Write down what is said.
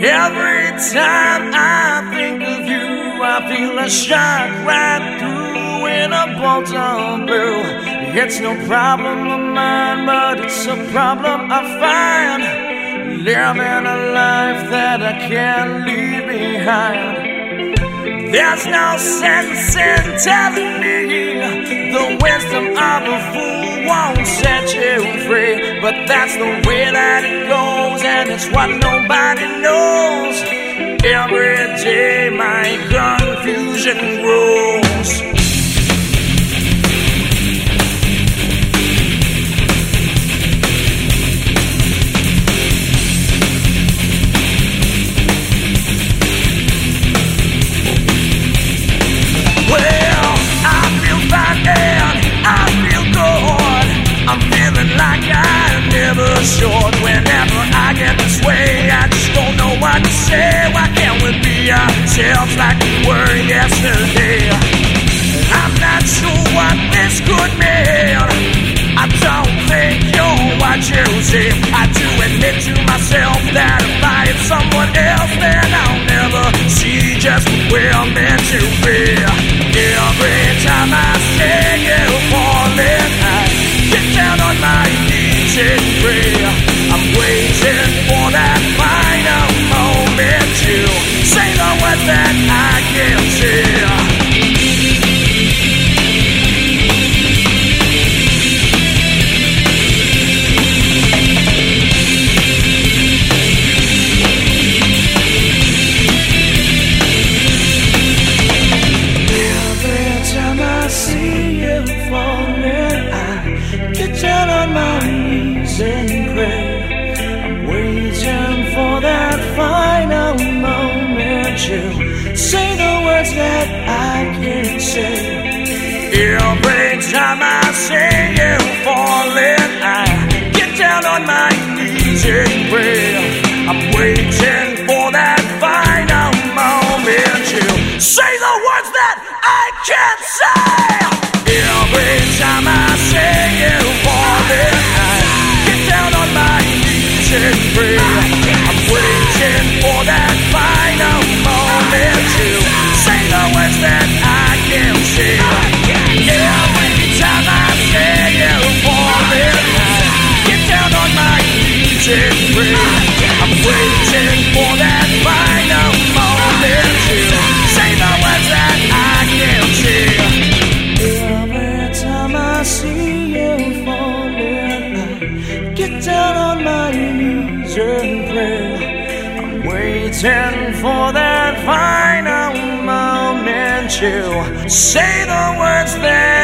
Every time I think of you, I feel a shock right through in a bolt of blue. It's no problem of mine, but it's a problem I find. Living a life that I can't leave behind. There's no sense in telling me the wisdom of a fool won't set you free. But that's the way that it goes, and it's what nobody knows. Every day my confusion grows. Were yesterday? I'm not sure what this could mean. I don't think you're what you seem. That I can't say. Every time I see you falling, I get down on my knees and pray. I'm waiting for that final moment to say the words that I can't say. Every time I see you falling, waiting for that final moment to say the words that